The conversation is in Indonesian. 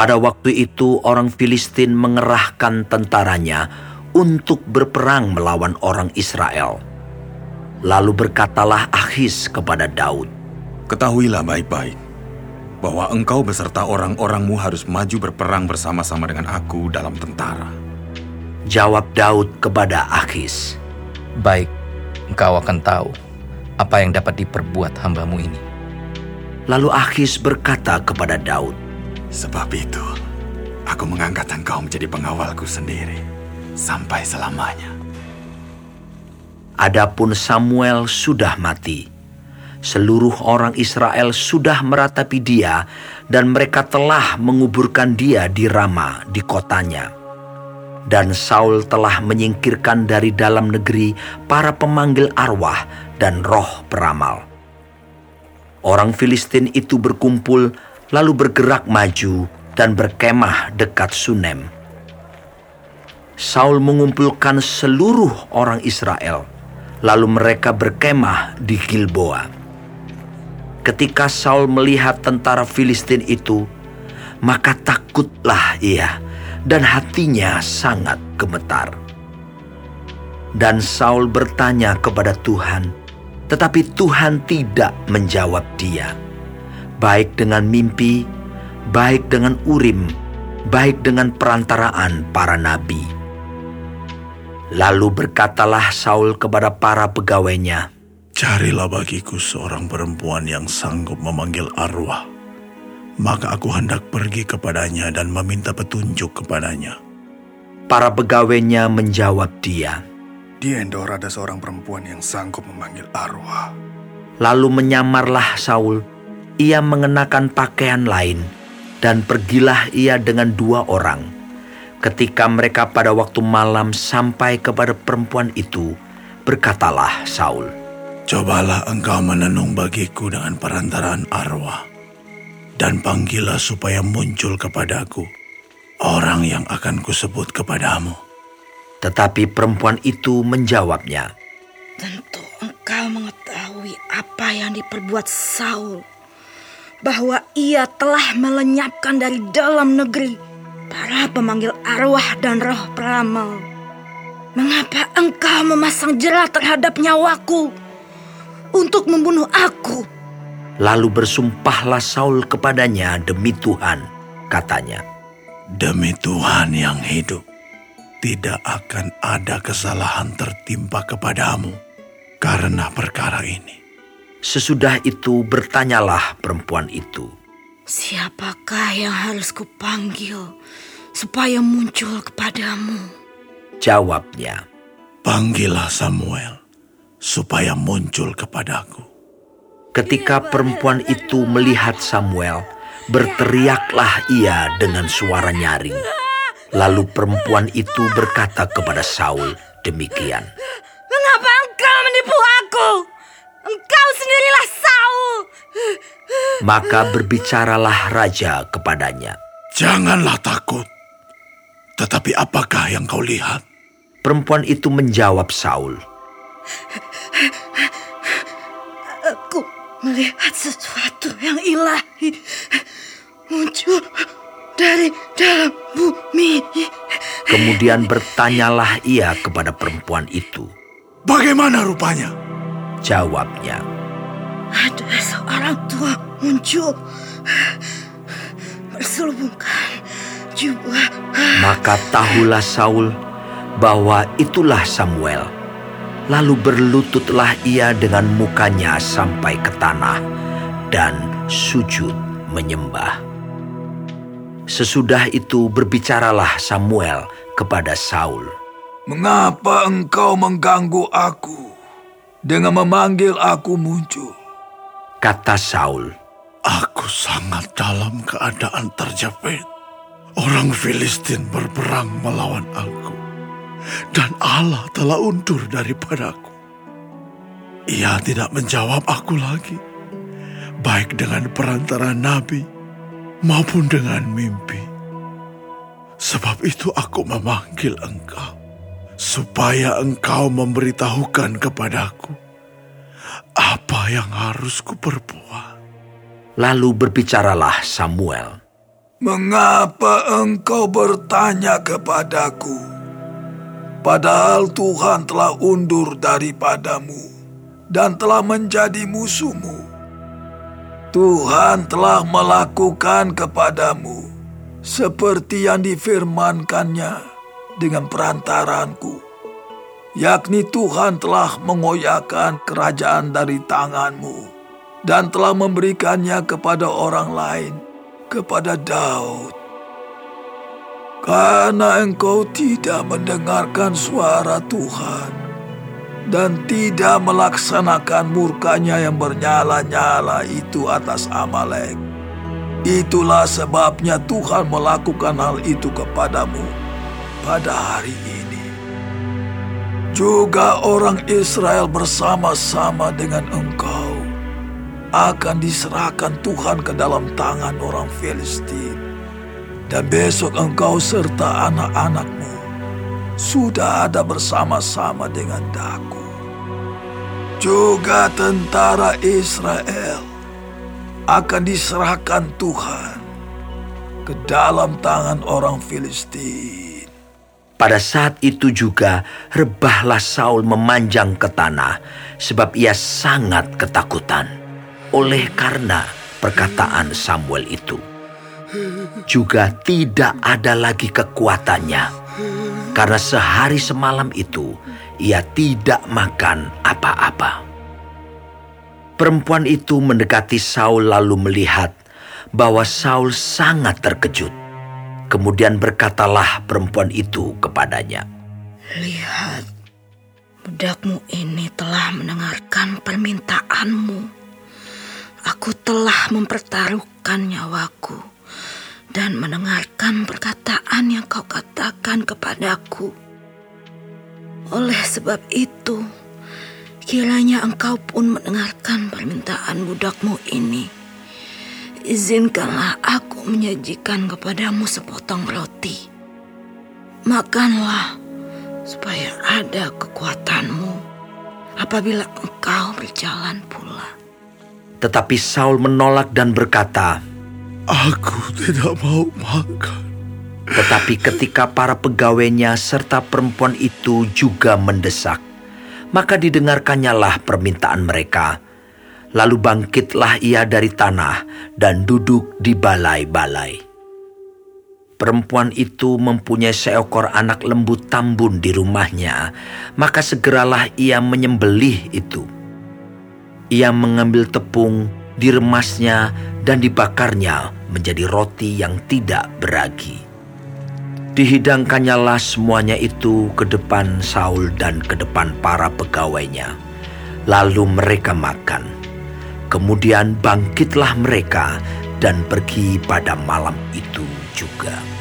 Pada waktu itu orang Filistin mengerahkan tentaranya untuk berperang melawan orang Israel. Lalu berkatalah Akhis kepada Daud, Ketahuilah baik-baik bahwa engkau beserta orang-orangmu harus maju berperang bersama-sama dengan aku dalam tentara. Jawab Daud kepada Akhis, Baik, engkau akan tahu apa yang dapat diperbuat hambamu ini. Lalu Akhis berkata kepada Daud, Sebab itu, aku mengangkat engkau menjadi pengawalku sendiri sampai selamanya. Adapun Samuel sudah mati. Seluruh orang Israel sudah meratapi dia dan mereka telah menguburkan dia di Rama di kotanya. Dan Saul telah menyingkirkan dari dalam negeri para pemanggil arwah dan roh peramal. Orang Filistin itu berkumpul lalu bergerak maju dan berkemah dekat Sunem. Saul mengumpulkan seluruh orang Israel, lalu mereka berkemah di Gilboa. Ketika Saul melihat tentara Filistin itu, maka takutlah ia dan hatinya sangat gemetar. Dan Saul bertanya kepada Tuhan, tetapi Tuhan tidak menjawab dia. Baik dengan mimpi, baik dengan urim, baik dengan perantaraan para nabi. Lalu berkatalah Saul kepada para pegawainya, Carilah bagiku seorang perempuan yang sanggup memanggil arwah. Maka aku hendak pergi kepadanya dan meminta petunjuk kepadanya. Para pegawainya menjawab dia. Di Endor ada seorang perempuan yang sanggup memanggil arwah. Lalu menyamarlah Saul. Ia mengenakan pakaian lain dan pergilah ia dengan dua orang. Ketika mereka pada waktu malam sampai kepada perempuan itu, berkatalah Saul, Cobalah engkau menenung bagiku dengan perantaraan arwah. Dan panggillah supaya muncul kepadaku orang yang akan kusebut kepadamu. Tetapi perempuan itu menjawabnya, Tentu engkau mengetahui apa yang diperbuat Saul. Bahwa ia telah melenyapkan dari dalam negeri para pemanggil arwah dan roh peramal. Mengapa engkau memasang jerat terhadap nyawaku untuk membunuh aku? Lalu bersumpahlah Saul kepadanya demi Tuhan, katanya. Demi Tuhan yang hidup, tidak akan ada kesalahan tertimpa kepadamu karena perkara ini. Sesudah itu bertanyalah perempuan itu. Siapakah yang harus kupanggil supaya muncul kepadamu? Jawabnya, Panggillah Samuel supaya muncul kepadaku. ketika perempuan itu melihat Samuel, berteriaklah ia dengan suara nyaring. Lalu perempuan itu berkata kepada Saul demikian. Mengapa engkau menipu aku? Engkau sendirilah Saul. Maka berbicaralah raja kepadanya. Janganlah takut. Tetapi apakah yang kau lihat? Perempuan itu menjawab Saul, Aku melihat sesuatu yang ilahi muncul dari dalam bumi. Kemudian bertanyalah ia kepada perempuan itu. Bagaimana rupanya? Jawabnya, Ada seorang tua muncul berselubungkan jubah maka tahulah Saul bahwa itulah Samuel. Lalu berlututlah ia dengan mukanya sampai ke tanah dan sujud menyembah. Sesudah itu berbicaralah Samuel kepada Saul. Mengapa engkau mengganggu aku dengan memanggil aku muncul? Kata Saul, Aku sangat dalam keadaan terjepit. Orang Filistin berperang melawan aku. Dan Allah telah undur daripadaku. Ia tidak menjawab aku lagi. Baik dengan perantara nabi maupun dengan mimpi. Sebab itu aku memanggil engkau. Supaya engkau memberitahukan kepadaku. Apa yang harus kuperbuat. lalu berbicaralah Samuel. Mengapa engkau bertanya kepadaku? Padahal Tuhan telah undur daripadamu dan telah menjadi musuhmu. Tuhan telah melakukan kepadamu seperti yang difirmankannya dengan perantaranku, yakni Tuhan telah mengoyakkan kerajaan dari tanganmu dan telah memberikannya kepada orang lain kepada Daud. Karena engkau tidak mendengarkan suara Tuhan dan tidak melaksanakan murkanya yang bernyala-nyala itu atas Amalek. Itulah sebabnya Tuhan melakukan hal itu kepadamu pada hari ini. Juga orang Israel bersama-sama dengan engkau akan diserahkan Tuhan ke dalam tangan orang Filistin. Dan besok engkau serta anak-anakmu sudah ada bersama-sama dengan daku. Juga tentara Israel akan diserahkan Tuhan ke dalam tangan orang Filistin. Pada saat itu juga rebahlah Saul memanjang ke tanah sebab ia sangat ketakutan oleh karena perkataan Samuel itu. Juga tidak ada lagi kekuatannya, karena sehari semalam itu ia tidak makan apa-apa. Perempuan itu mendekati Saul lalu melihat bahwa Saul sangat terkejut. Kemudian berkatalah perempuan itu kepadanya, Lihat, budakmu ini telah mendengarkan permintaanmu Aku telah mempertaruhkan nyawaku dan mendengarkan perkataan yang kau katakan kepadaku. Oleh sebab itu, kiranya engkau pun mendengarkan permintaan budakmu ini. Izinkanlah aku menyajikan kepadamu sepotong roti. Makanlah supaya ada kekuatanmu apabila engkau berjalan pula. Tetapi Saul menolak dan berkata, Aku tidak mau makan. Tetapi ketika para pegawainya serta perempuan itu juga mendesak, maka didengarkannya lah permintaan mereka. Lalu bangkitlah ia dari tanah dan duduk di balai-balai. Perempuan itu mempunyai seekor anak lembu tambun di rumahnya, maka segeralah ia menyembelih itu ia mengambil tepung, diremasnya, dan dibakarnya menjadi roti yang tidak beragi. Dihidangkannya lah semuanya itu ke depan Saul dan ke depan para pegawainya. Lalu mereka makan. Kemudian bangkitlah mereka dan pergi pada malam itu juga.